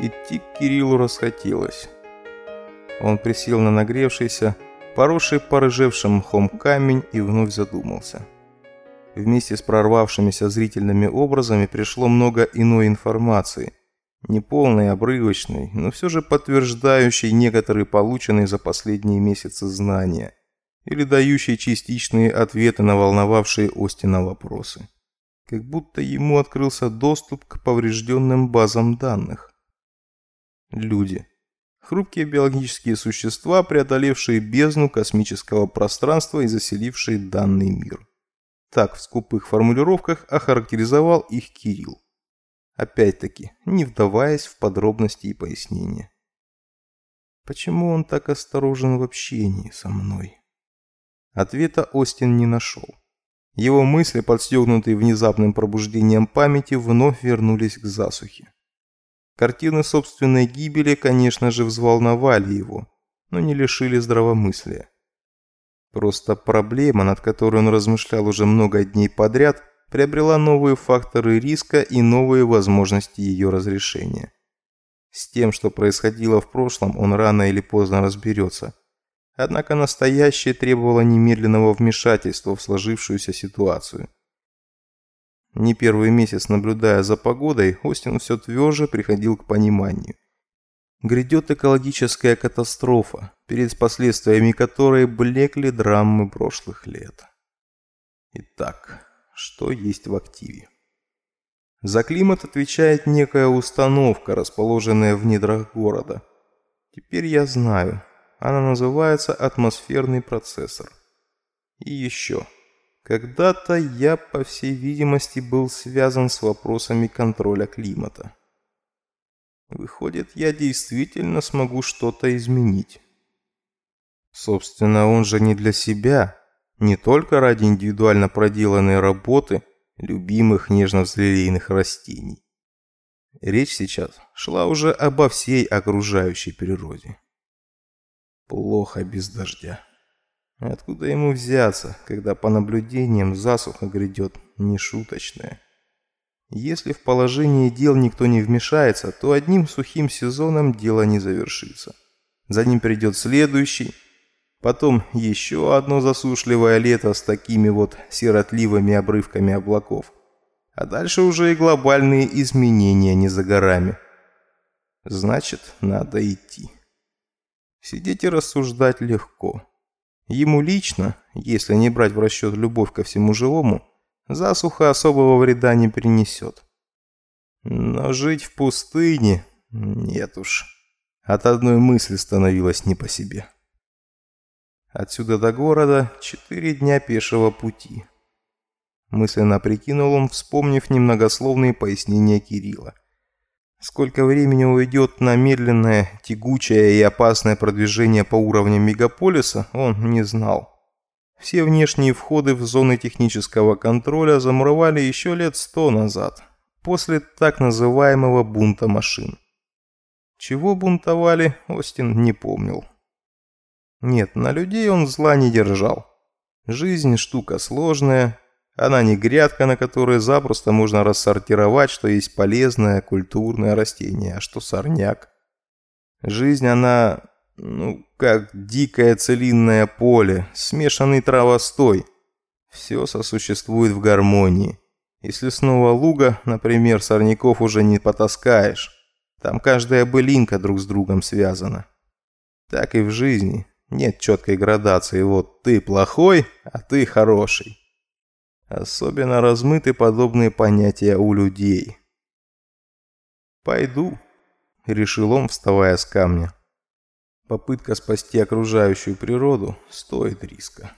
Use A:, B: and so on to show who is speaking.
A: Идти к Кириллу расхотелось. Он присел на нагревшийся, поросший порыжевшим мхом камень и вновь задумался. Вместе с прорвавшимися зрительными образами пришло много иной информации, неполной, обрывочной, но все же подтверждающей некоторые полученные за последние месяцы знания или дающей частичные ответы на волновавшие Остина вопросы. Как будто ему открылся доступ к поврежденным базам данных. Люди. Хрупкие биологические существа, преодолевшие бездну космического пространства и заселившие данный мир. Так в скупых формулировках охарактеризовал их Кирилл. Опять-таки, не вдаваясь в подробности и пояснения. Почему он так осторожен в общении со мной? Ответа Остин не нашел. Его мысли, подстегнутые внезапным пробуждением памяти, вновь вернулись к засухе. Картины собственной гибели, конечно же, взволновали его, но не лишили здравомыслия. Просто проблема, над которой он размышлял уже много дней подряд, приобрела новые факторы риска и новые возможности ее разрешения. С тем, что происходило в прошлом, он рано или поздно разберется. Однако настоящее требовало немедленного вмешательства в сложившуюся ситуацию. Не первый месяц наблюдая за погодой, Остин все тверже приходил к пониманию. Грядет экологическая катастрофа, перед последствиями которой блекли драмы прошлых лет. Итак, что есть в активе? За климат отвечает некая установка, расположенная в недрах города. Теперь я знаю, она называется атмосферный процессор. И еще. Когда-то я, по всей видимости, был связан с вопросами контроля климата. Выходит, я действительно смогу что-то изменить. Собственно, он же не для себя, не только ради индивидуально проделанной работы любимых нежно-взлелейных растений. Речь сейчас шла уже обо всей окружающей природе. Плохо без дождя. Откуда ему взяться, когда по наблюдениям засуха грядет нешуточная? Если в положении дел никто не вмешается, то одним сухим сезоном дело не завершится. За ним придет следующий, потом еще одно засушливое лето с такими вот сиротливыми обрывками облаков. А дальше уже и глобальные изменения не за горами. Значит, надо идти. Сидеть и рассуждать легко. Ему лично, если не брать в расчет любовь ко всему живому, засуха особого вреда не принесет. Но жить в пустыне... Нет уж. От одной мысли становилось не по себе. Отсюда до города четыре дня пешего пути. Мысленно прикинул он, вспомнив немногословные пояснения Кирилла. Сколько времени уйдет на медленное, тягучее и опасное продвижение по уровням мегаполиса, он не знал. Все внешние входы в зоны технического контроля замуровали еще лет сто назад, после так называемого бунта машин. Чего бунтовали, Остин не помнил. Нет, на людей он зла не держал. Жизнь штука сложная, она не грядка, на которой запросто можно рассортировать, что есть полезное культурное растение, а что сорняк. Жизнь, она, ну, как дикое целинное поле, смешанный травостой. Все сосуществует в гармонии. Если снова луга, например, сорняков уже не потаскаешь. Там каждая былинка друг с другом связана. Так и в жизни. Нет четкой градации. Вот ты плохой, а ты хороший. Особенно размыты подобные понятия у людей. «Пойду», — решил он, вставая с камня. Попытка спасти окружающую природу стоит риска.